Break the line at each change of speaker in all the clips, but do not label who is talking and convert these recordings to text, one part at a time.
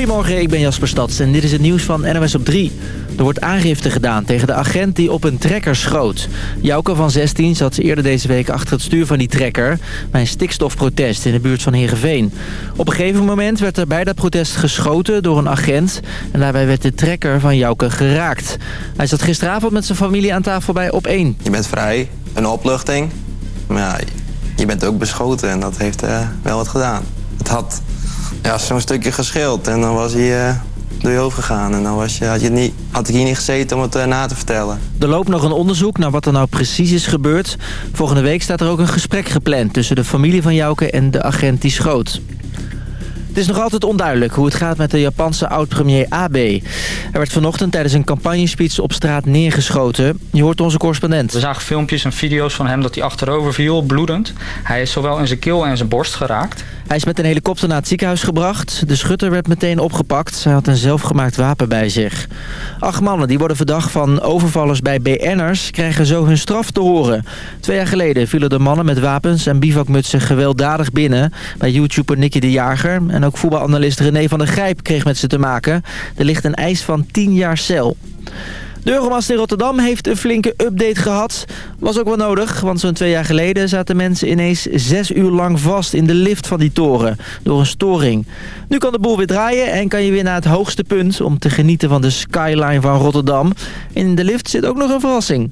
Goedemorgen, ik ben Jasper Stads en dit is het nieuws van NOS op 3. Er wordt aangifte gedaan tegen de agent die op een trekker schoot. Jouke van 16 zat eerder deze week achter het stuur van die trekker... bij een stikstofprotest in de buurt van Heerenveen. Op een gegeven moment werd er bij dat protest geschoten door een agent... en daarbij werd de trekker van Jouke geraakt. Hij zat gisteravond met zijn familie aan tafel bij Op 1.
Je bent vrij, een opluchting. Maar ja, je bent ook beschoten en dat heeft uh, wel wat gedaan. Het had ja, zo'n stukje gescheeld en dan was hij uh, door je hoofd gegaan. En dan was je, had, je niet, had ik hier niet gezeten om het uh, na te vertellen.
Er loopt nog een onderzoek naar wat er nou precies is gebeurd. Volgende week staat er ook een gesprek gepland tussen de familie van Jouke en de agent die schoot. Het is nog altijd onduidelijk hoe het gaat met de Japanse oud-premier Abe. Er werd vanochtend tijdens een campagnespeech op straat neergeschoten. Je hoort onze correspondent.
We zagen filmpjes en video's van hem dat hij achterover viel, bloedend. Hij is zowel in zijn keel en zijn borst geraakt.
Hij is met een helikopter naar het ziekenhuis gebracht. De schutter werd meteen opgepakt. Hij had een zelfgemaakt wapen bij zich. Acht mannen die worden verdacht van overvallers bij BN'ers... krijgen zo hun straf te horen. Twee jaar geleden vielen de mannen met wapens en bivakmutsen gewelddadig binnen... bij YouTuber Nicky de Jager. En ook voetbalanalist René van der Grijp kreeg met ze te maken. Er ligt een eis van 10 jaar cel. De Euromast in Rotterdam heeft een flinke update gehad. Was ook wel nodig, want zo'n twee jaar geleden zaten mensen ineens zes uur lang vast in de lift van die toren. Door een storing. Nu kan de boel weer draaien en kan je weer naar het hoogste punt om te genieten van de skyline van Rotterdam. In de lift zit ook nog een verrassing.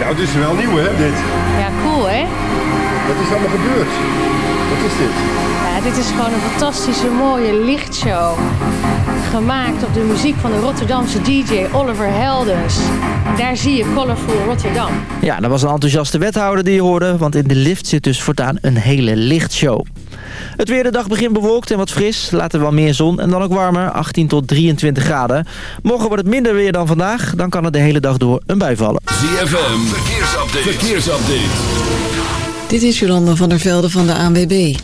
Ja, het is wel nieuw hè, dit.
Ja, cool hè?
Wat is allemaal gebeurd? Wat is dit?
Ja, dit is gewoon een fantastische mooie lichtshow. Gemaakt op de muziek van de Rotterdamse DJ Oliver Heldens. Daar zie je Colorful Rotterdam.
Ja, dat was een enthousiaste wethouder die je hoorde, want in de lift zit dus voortaan een hele lichtshow. Het weer de dag begint bewolkt en wat fris. Later wel meer zon en dan ook warmer, 18 tot 23 graden. Morgen wordt het minder weer dan vandaag. Dan kan het de hele dag door een bui vallen.
ZFM, verkeersupdate. verkeersupdate.
Dit is Jolanda van der Velde van de ANWB.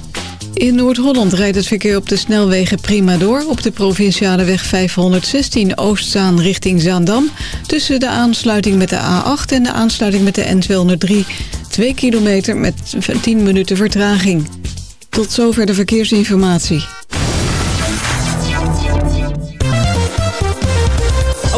In Noord-Holland rijdt het verkeer op de snelwegen prima door. Op de provinciale weg 516 Oostzaan richting Zaandam. Tussen de aansluiting met de A8 en de aansluiting met de N203. 2 kilometer met 10 minuten vertraging. Tot zover de verkeersinformatie.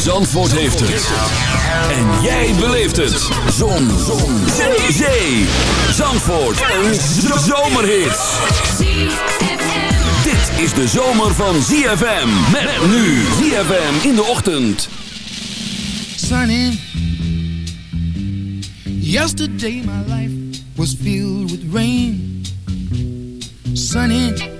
Zandvoort heeft het. En jij beleeft het. Zon. Zon. Zee. Zee. Zandvoort. Een zomerhit. Dit is de zomer van ZFM. Met nu ZFM in de ochtend.
Sunny. Yesterday my life was filled with rain. Sunny.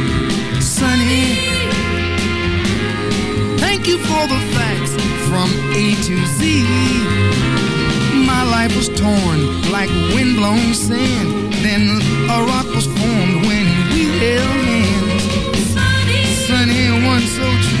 Thank you for the facts from A to Z. My life was torn like windblown sand. Then a rock was formed when we held hands. Sunny, one so true.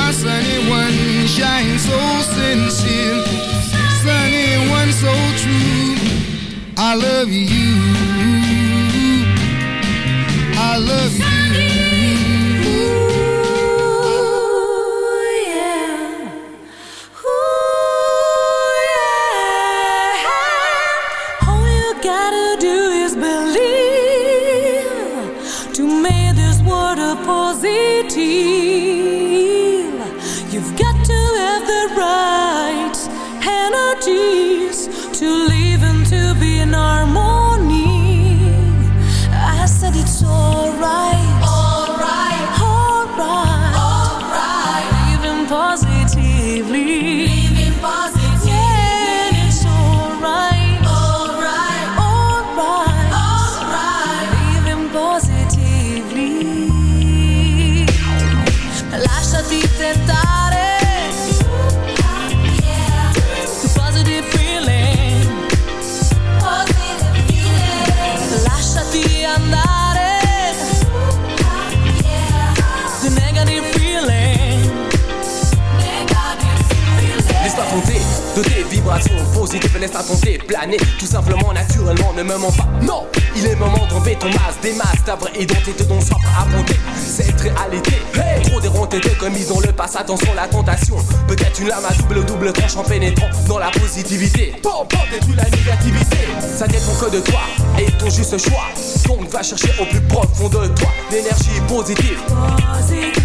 My sunny one shines so sincere. Sunny one so true. I love you.
Vibrations positives, laisse-toi compter, planer, tout simplement, naturellement, ne me mens pas. Non, il est moment d'enlever ton masque, des masques, ta vraie identité dont soif à affronter cette réalité. Hey Trop déronté de commis dans le passé, attention la tentation. Peut-être une lame à double double tranche en pénétrant dans la positivité. Bon, bon, détruis la négativité? Ça dépend que de toi et ton juste choix. Donc va chercher au plus profond de toi l'énergie positive.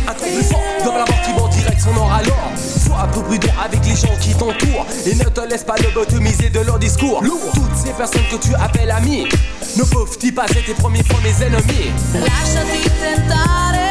Un truc plus fort dans la mort qui va en direct son or alors. Sois un peu prudent avec les gens qui t'entourent et ne te laisse pas lobotomiser de leur discours. Toutes ces personnes que tu appelles amis ne peuvent-ils pas être tes premiers premiers ennemis?
Lasciati tentare.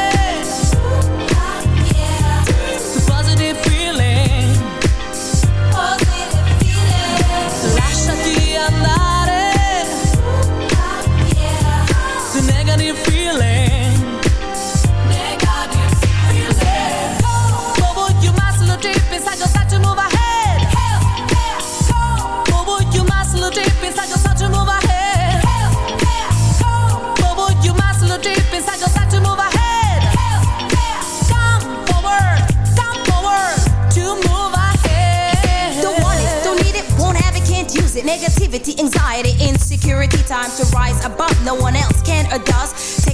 Negativity, anxiety, insecurity, time to rise above. No one else can does.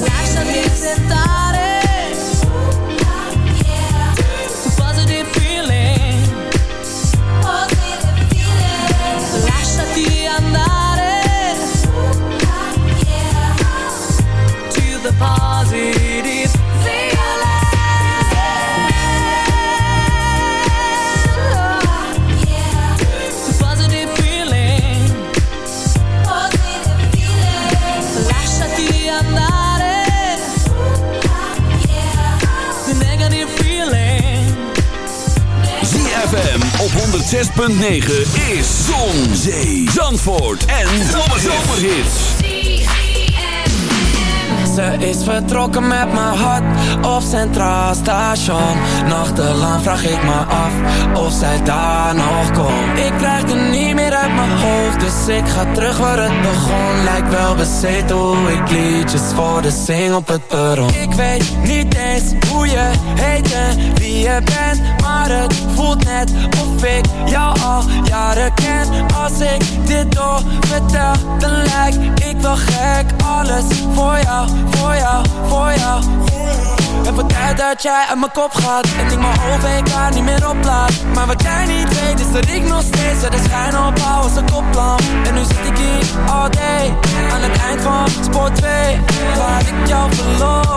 Lasciati tentare.
106.9 is Zon, Zee, Zandvoort en Zomerhits.
Ze is vertrokken met mijn hart op Centraal Station. Nachtelang vraag ik me af of zij daar nog komt. Ik krijg het niet meer uit mijn hoofd Dus ik ga terug waar het begon. Lijkt wel bezeten hoe ik liedjes voor de zing op het perron. Ik weet niet eens hoe je heet en wie je bent Maar het voelt net of ik jou al jaren ken. Als ik dit door vertel, dan lijk ik wel gek. Alles voor jou, voor jou, voor jou. Het wordt tijd dat jij uit mijn kop gaat. En ik mijn OVK niet meer oplaat Maar wat jij niet weet is dat ik nog steeds Er de schijn opbouw als een koplamp En nu zit ik hier all day Aan het eind van sport 2 Waar ik jou het oog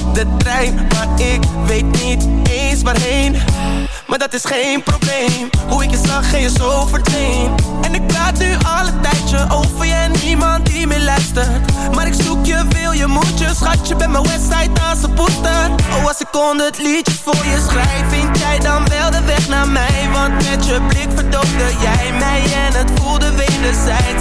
de trein, maar ik weet niet eens waarheen. Maar dat is geen probleem Hoe ik je zag en je zo verdween. En ik praat nu al een tijdje over je en niemand die meer luistert. Maar ik zoek je, wil je, moet je Schatje, bij mijn website als een poester Oh, als ik het liedje voor je schrijf Vind jij dan wel de weg naar mij? Want met je blik verdoofde jij mij En het voelde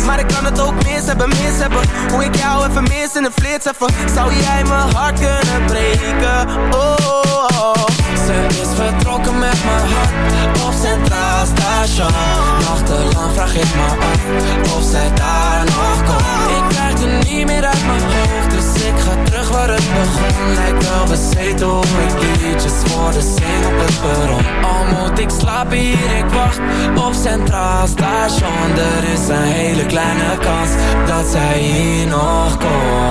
Maar ik kan het ook mis hebben, mis hebben. Hoe ik jou even mis in een flits even Zou jij mijn hart kunnen breken? Oh, oh, oh.
Ze is vertrokken met mijn hart op Centraal Station. Nachtelang vraag ik me af of zij daar nog komt er niet meer uit mijn hoofd. Dus ik ga terug waar het begon. Lijkt wel bezeten ik liedjes voor de zing op het perron Al moet ik slapen hier, ik wacht op Centraal Station. Er is een hele kleine kans dat zij hier nog komt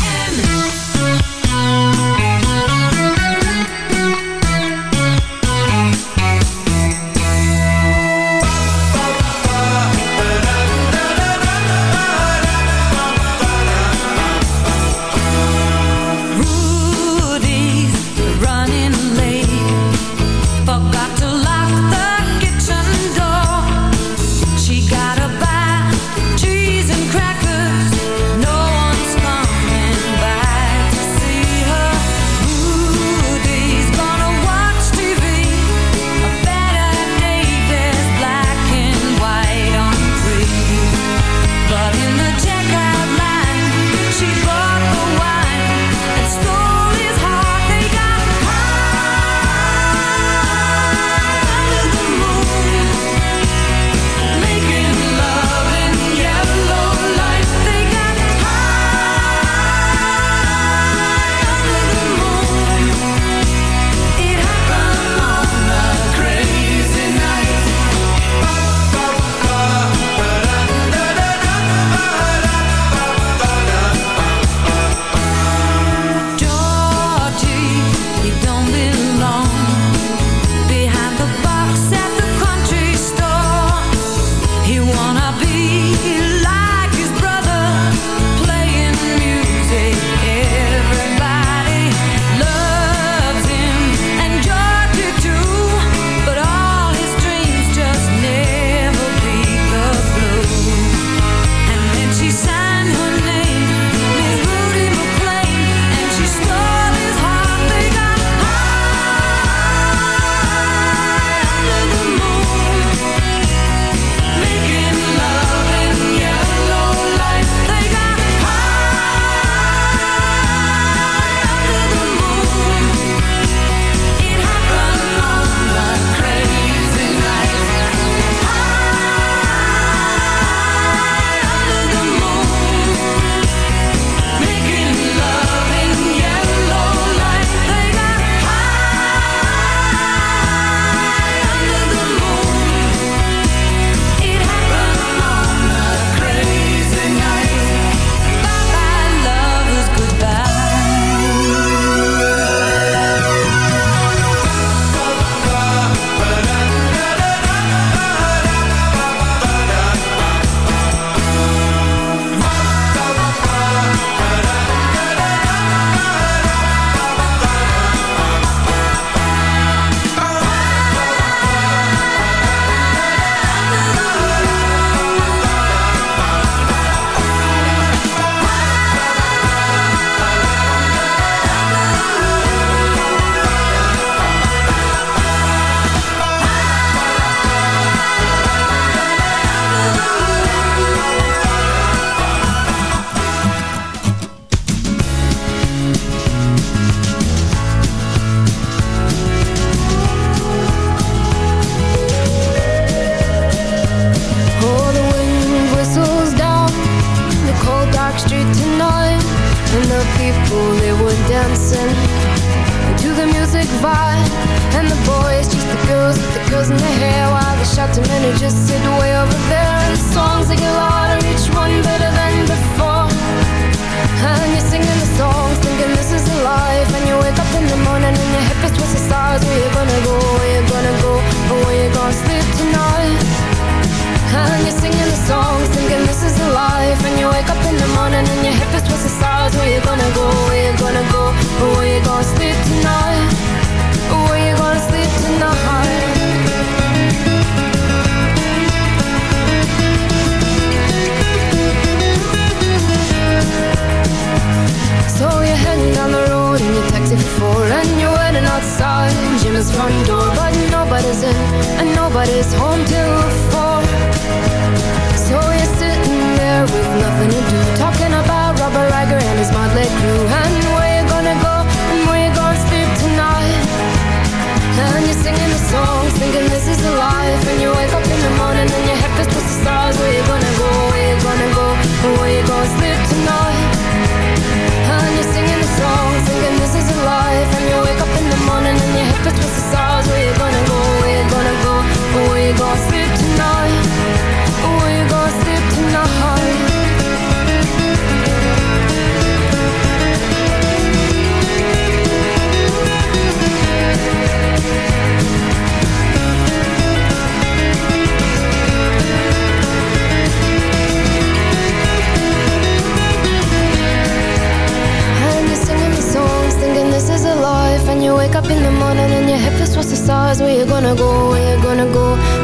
stars, where you gonna go? Where you gonna go?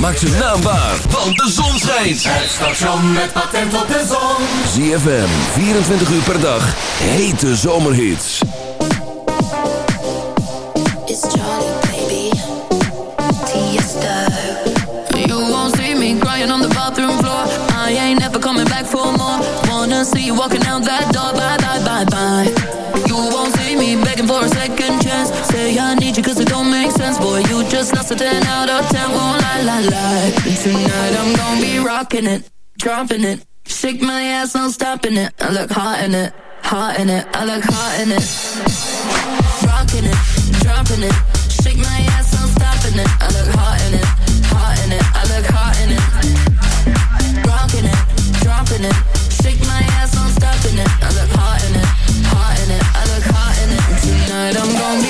Maak zijn naam waar, want de zon schijnt.
Het station met patent op de zon.
ZFM, 24 uur per dag. Hete zomerhits.
It's Charlie, baby. Tiesto. You won't see me crying on the bathroom floor. I ain't never coming back for more. Wanna see you walking out that door. Bye, bye, bye, bye. You won't see me begging for a second chance. Say I need you cause it don't make. Boy, you just lost a 10 out of 10. Won't lie, lie, lie. Tonight I'm gonna be rocking it, dropping it. Shake my ass, no stopping it. I look hot in it, hot in it. I look hot in it. Rocking it, dropping it. Shake my ass, no stopping it. I look hot in it, hot in it. I look hot in it. Rocking it, dropping it. Shake my ass, no stopping it. I look hot in it, hot in it. I look hot in it. Tonight I'm gonna be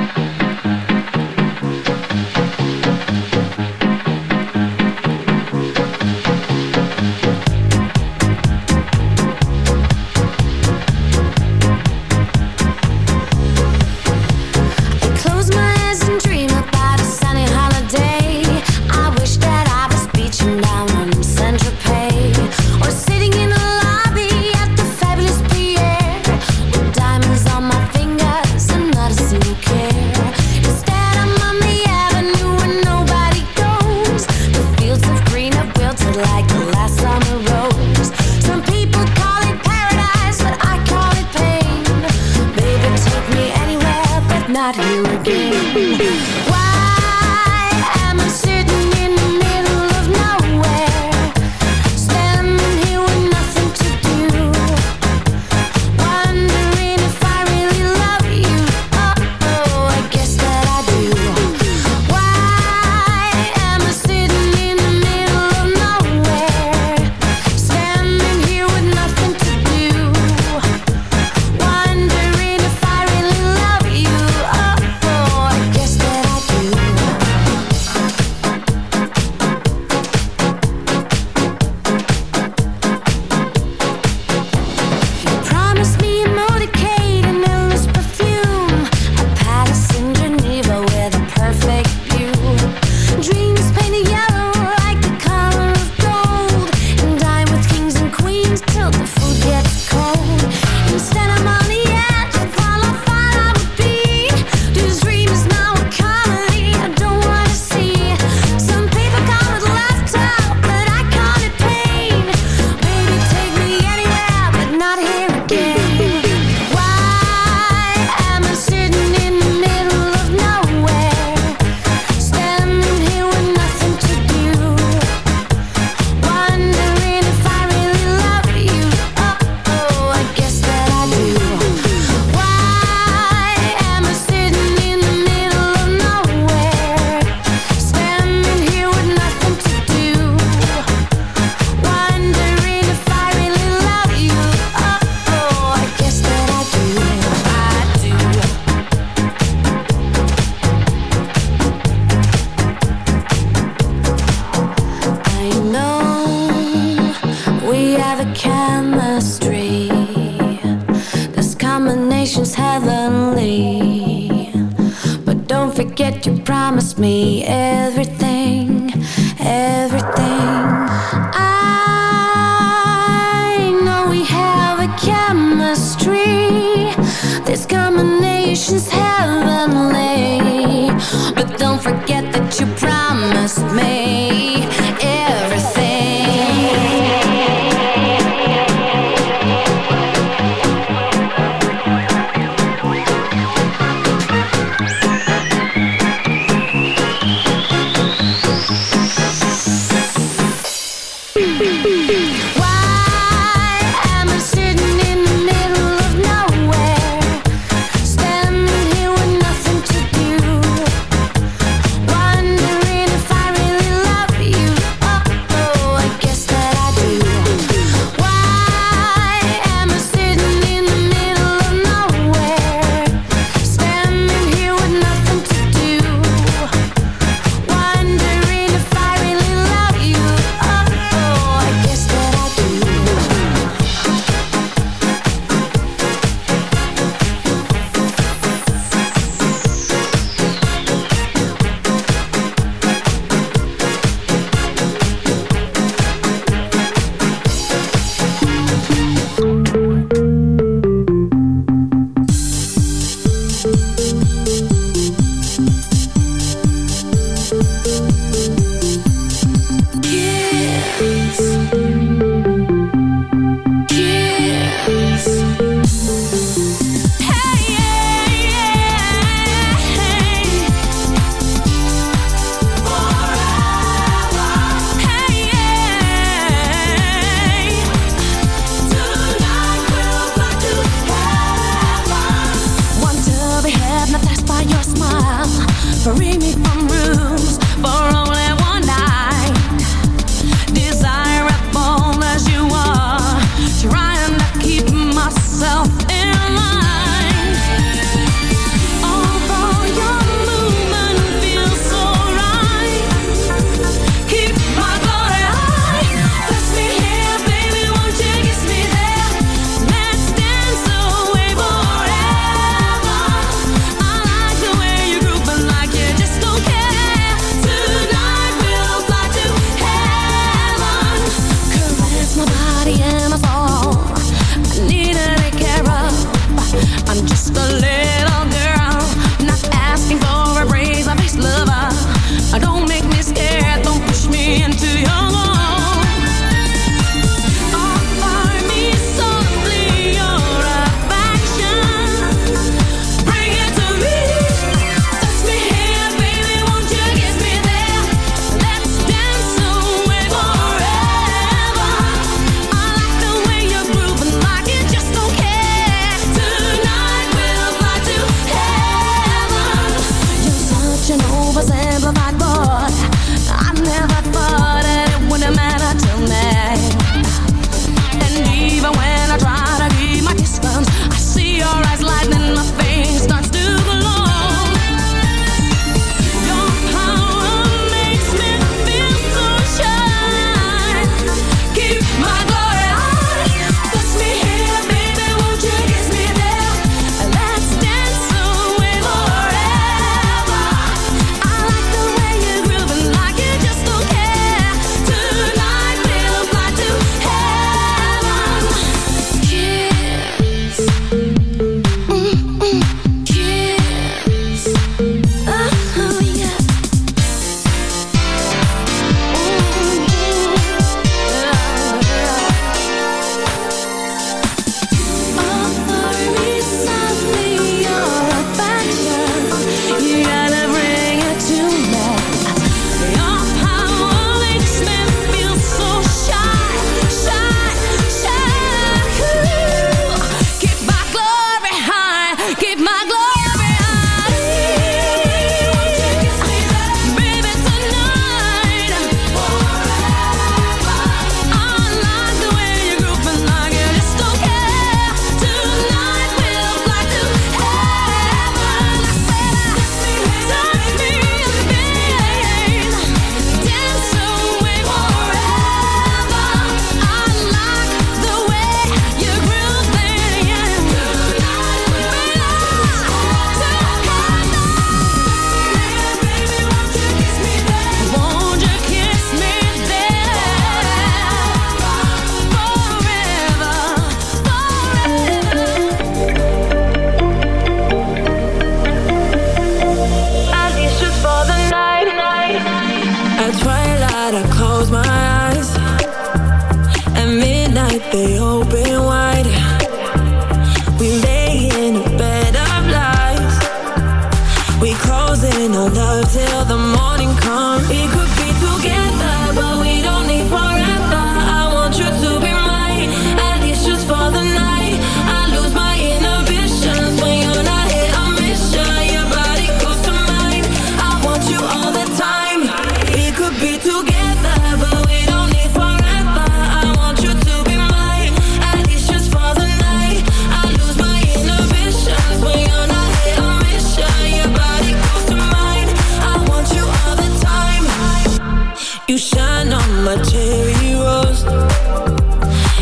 You
shine on my cherry rose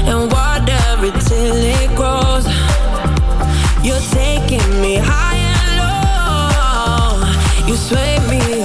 and water it till it grows. You're taking me high and low. You sway me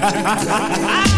Ha
ha ha ha!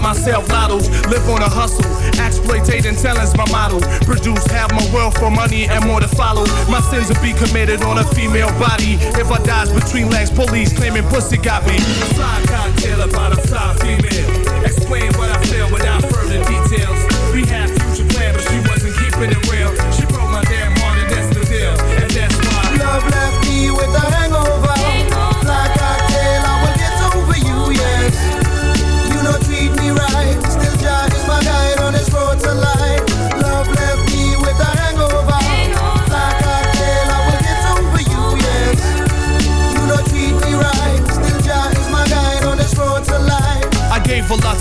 Got myself lotto, live on a hustle. exploiting talent's my model. Produce, have my wealth for money and more to follow. My sins will be committed on a female body. If I die between legs, police claiming pussy got me. Fly cocktail about a fly female. Explain what I feel without further details. We had future plans, but she wasn't keeping it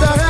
restaurant